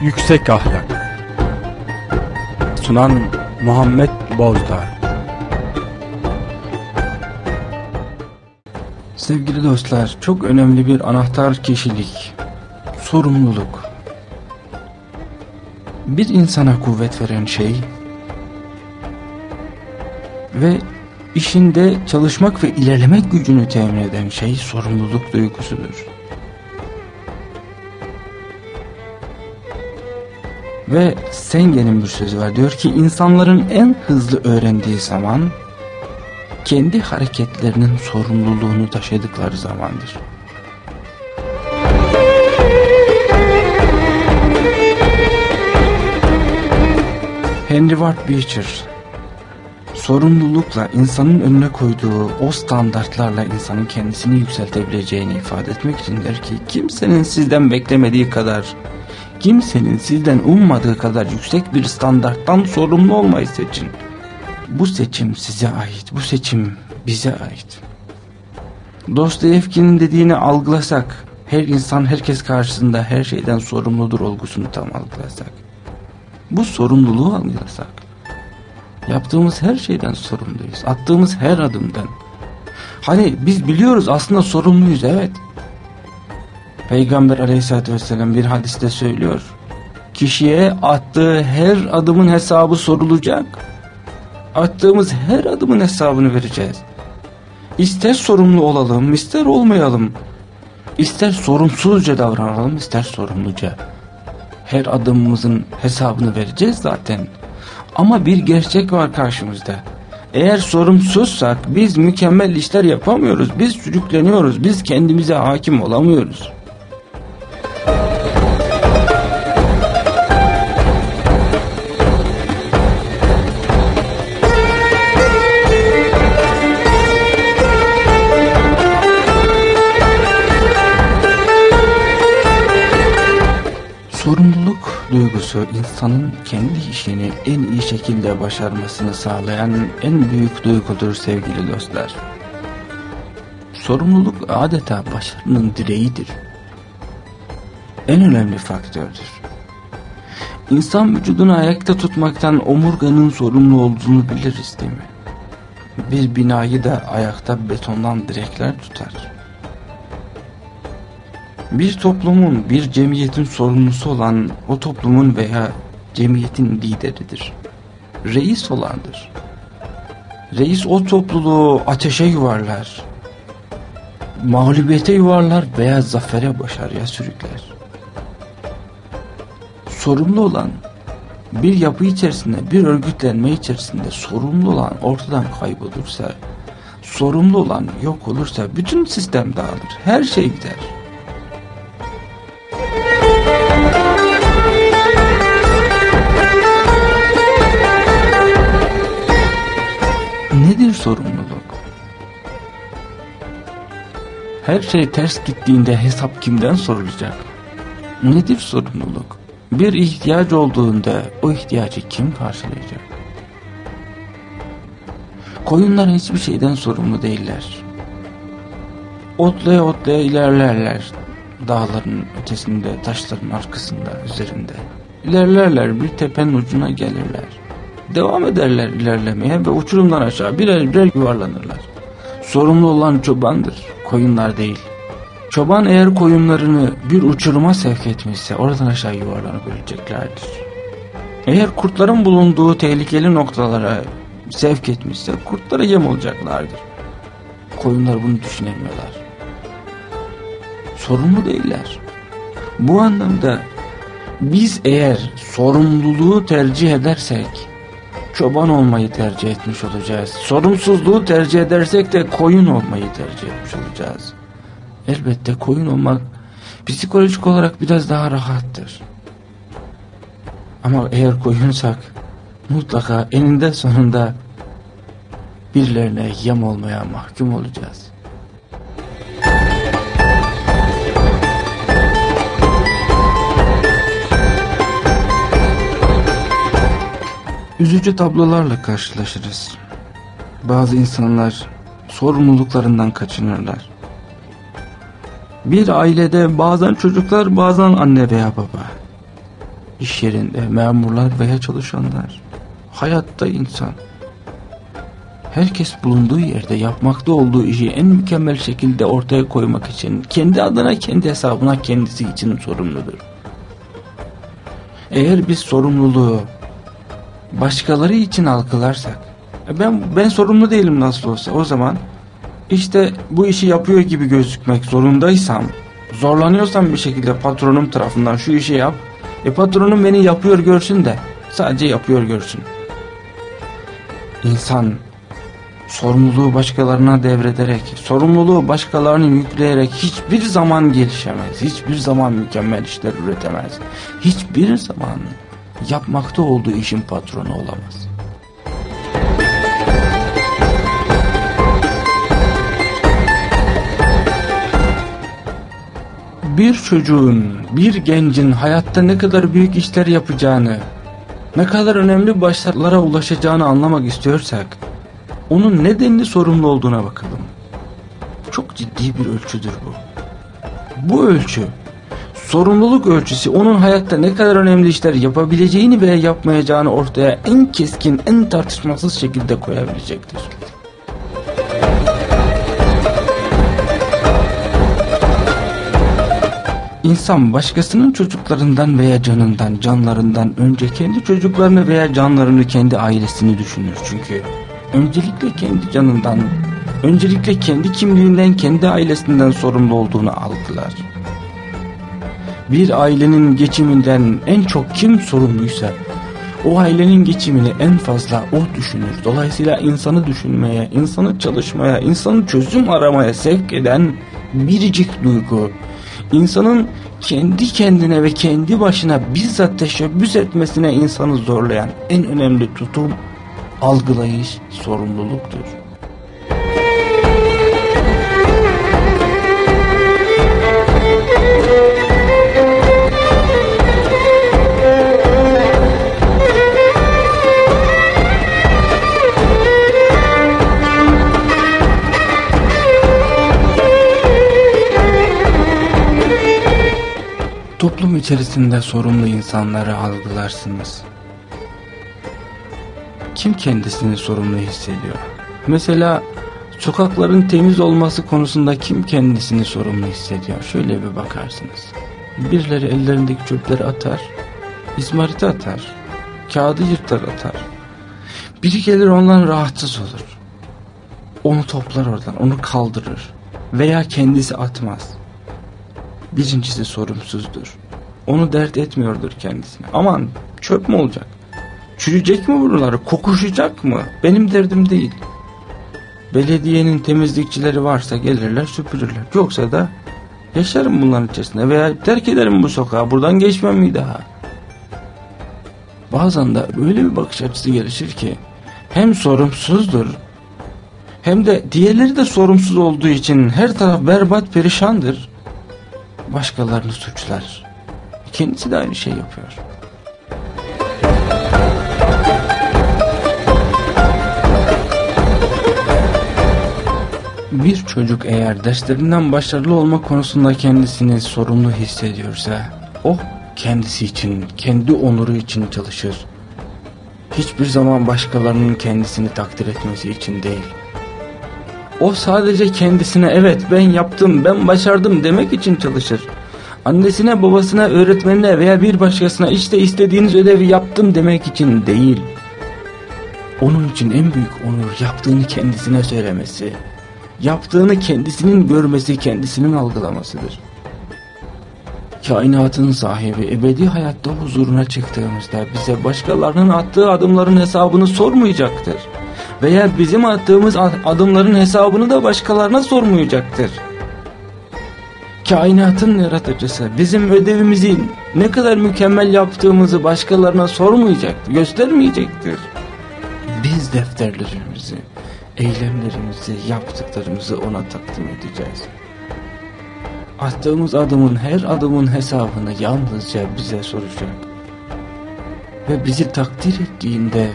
Yüksek Ahlak Sunan Muhammed Bozdağ Sevgili dostlar, çok önemli bir anahtar kişilik, sorumluluk. Bir insana kuvvet veren şey ve işinde çalışmak ve ilerlemek gücünü temin eden şey sorumluluk duygusudur. Ve Sengen'in bir sözü var. Diyor ki insanların en hızlı öğrendiği zaman kendi hareketlerinin sorumluluğunu taşıdıkları zamandır. Henry Ward Beecher sorumlulukla insanın önüne koyduğu o standartlarla insanın kendisini yükseltebileceğini ifade etmek için der ki kimsenin sizden beklemediği kadar kimsenin sizden ummadığı kadar yüksek bir standarttan sorumlu olmayı seçin. Bu seçim size ait, bu seçim bize ait. Dostoyevski'nin dediğini algılasak, her insan herkes karşısında her şeyden sorumludur olgusunu tam algılasak. Bu sorumluluğu algılasak. Yaptığımız her şeyden sorumluyuz. Attığımız her adımdan. Hani biz biliyoruz aslında sorumluyuz evet. Peygamber aleyhissalatü vesselam bir hadiste söylüyor. Kişiye attığı her adımın hesabı sorulacak. Attığımız her adımın hesabını vereceğiz. İster sorumlu olalım, ister olmayalım. İster sorumsuzca davranalım, ister sorumluca. Her adımımızın hesabını vereceğiz zaten. Ama bir gerçek var karşımızda. Eğer sorumsuzsak biz mükemmel işler yapamıyoruz. Biz sürükleniyoruz. Biz kendimize hakim olamıyoruz. Sorumluluk duygusu insanın kendi işini en iyi şekilde başarmasını sağlayan en büyük duygudur sevgili dostlar. Sorumluluk adeta başarının direğidir. En önemli faktördür. İnsan vücudunu ayakta tutmaktan omurganın sorumlu olduğunu biliriz değil mi? Bir binayı da ayakta betondan direkler tutar bir toplumun, bir cemiyetin sorumlusu olan o toplumun veya cemiyetin lideridir. Reis olandır. Reis o topluluğu ateşe yuvarlar. Mağlubiyete yuvarlar veya zafere başarıya sürükler. Sorumlu olan bir yapı içerisinde, bir örgütlenme içerisinde sorumlu olan ortadan kaybolursa, sorumlu olan yok olursa bütün sistem dağılır. Her şey gider. Her şey ters gittiğinde hesap kimden sorulacak? Nedir sorumluluk? Bir ihtiyaç olduğunda o ihtiyacı kim karşılayacak? Koyunlar hiçbir şeyden sorumlu değiller. Otlaya otlaya ilerlerler. Dağların ötesinde, taşların arkasında, üzerinde. İlerlerler, bir tepenin ucuna gelirler. Devam ederler ilerlemeye ve uçurumdan aşağı birer birer yuvarlanırlar. Sorumlu olan çobandır, koyunlar değil. Çoban eğer koyunlarını bir uçuruma sevk etmişse oradan aşağı yuvarlanıp öleceklerdir. Eğer kurtların bulunduğu tehlikeli noktalara sevk etmişse kurtlara yem olacaklardır. Koyunlar bunu düşünemiyorlar. Sorumlu değiller. Bu anlamda biz eğer sorumluluğu tercih edersek çoban olmayı tercih etmiş olacağız. Sorumsuzluğu tercih edersek de koyun olmayı tercih etmiş olacağız. Elbette koyun olmak psikolojik olarak biraz daha rahattır. Ama eğer koyunsak mutlaka eninde sonunda birilerine yem olmaya mahkum olacağız. Üzücü tablolarla karşılaşırız. Bazı insanlar sorumluluklarından kaçınırlar. Bir ailede bazen çocuklar bazen anne veya baba. iş yerinde memurlar veya çalışanlar, hayatta insan. Herkes bulunduğu yerde yapmakta olduğu işi en mükemmel şekilde ortaya koymak için kendi adına kendi hesabına kendisi için sorumludur. Eğer biz sorumluluğu başkaları için algılarsak e ben ben sorumlu değilim nasıl olsa o zaman işte bu işi yapıyor gibi gözükmek zorundaysam zorlanıyorsam bir şekilde patronum tarafından şu işi yap e patronum beni yapıyor görsün de sadece yapıyor görsün. İnsan sorumluluğu başkalarına devrederek, sorumluluğu başkalarına yükleyerek hiçbir zaman gelişemez. Hiçbir zaman mükemmel işler üretemez. Hiçbir zaman yapmakta olduğu işin patronu olamaz. Bir çocuğun, bir gencin hayatta ne kadar büyük işler yapacağını, ne kadar önemli başarılara ulaşacağını anlamak istiyorsak, onun nedenli sorumlu olduğuna bakalım. Çok ciddi bir ölçüdür bu. Bu ölçü, sorumluluk ölçüsü onun hayatta ne kadar önemli işler yapabileceğini veya yapmayacağını ortaya en keskin, en tartışmasız şekilde koyabilecektir. İnsan başkasının çocuklarından veya canından, canlarından önce kendi çocuklarını veya canlarını, kendi ailesini düşünür. Çünkü öncelikle kendi canından, öncelikle kendi kimliğinden, kendi ailesinden sorumlu olduğunu algılar. Bir ailenin geçiminden en çok kim sorumluysa, o ailenin geçimini en fazla o düşünür. Dolayısıyla insanı düşünmeye, insanı çalışmaya, insanı çözüm aramaya sevk eden biricik duygu, insanın kendi kendine ve kendi başına bizzat teşebbüs etmesine insanı zorlayan en önemli tutum, algılayış, sorumluluktur. Toplum içerisinde sorumlu insanları algılarsınız. Kim kendisini sorumlu hissediyor? Mesela sokakların temiz olması konusunda kim kendisini sorumlu hissediyor? Şöyle bir bakarsınız. Birileri ellerindeki çöpleri atar, izmariti atar, kağıdı yırtar atar. Biri gelir ondan rahatsız olur. Onu toplar oradan, onu kaldırır. Veya kendisi atmaz. Birincisi sorumsuzdur. Onu dert etmiyordur kendisine. Aman çöp mü olacak? Çürüyecek mi buraları? Kokuşacak mı? Benim derdim değil. Belediyenin temizlikçileri varsa gelirler süpürürler. Yoksa da yaşarım bunların içerisinde veya terk ederim bu sokağı. Buradan geçmem mi daha? Bazen de böyle bir bakış açısı gelişir ki hem sorumsuzdur hem de diğerleri de sorumsuz olduğu için her taraf berbat perişandır başkalarını suçlar. Kendisi de aynı şey yapıyor. Bir çocuk eğer derslerinden başarılı olma konusunda kendisini sorumlu hissediyorsa, o kendisi için, kendi onuru için çalışır. Hiçbir zaman başkalarının kendisini takdir etmesi için değil. O sadece kendisine evet ben yaptım, ben başardım demek için çalışır. Annesine, babasına, öğretmenine veya bir başkasına işte istediğiniz ödevi yaptım demek için değil. Onun için en büyük onur yaptığını kendisine söylemesi, yaptığını kendisinin görmesi, kendisinin algılamasıdır. Kainatın sahibi ebedi hayatta huzuruna çıktığımızda bize başkalarının attığı adımların hesabını sormayacaktır veya bizim attığımız adımların hesabını da başkalarına sormayacaktır. Kainatın yaratıcısı bizim ödevimizi ne kadar mükemmel yaptığımızı başkalarına sormayacaktır, göstermeyecektir. Biz defterlerimizi, eylemlerimizi, yaptıklarımızı ona takdim edeceğiz. Attığımız adımın her adımın hesabını yalnızca bize soracak. Ve bizi takdir ettiğinde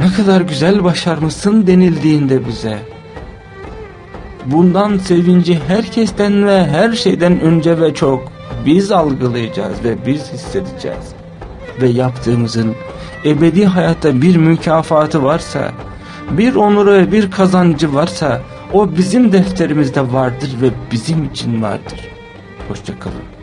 ne kadar güzel başarmışsın denildiğinde bize Bundan sevinci herkesten ve her şeyden önce ve çok biz algılayacağız ve biz hissedeceğiz. Ve yaptığımızın ebedi hayatta bir mükafatı varsa, bir onuru ve bir kazancı varsa o bizim defterimizde vardır ve bizim için vardır. Hoşçakalın.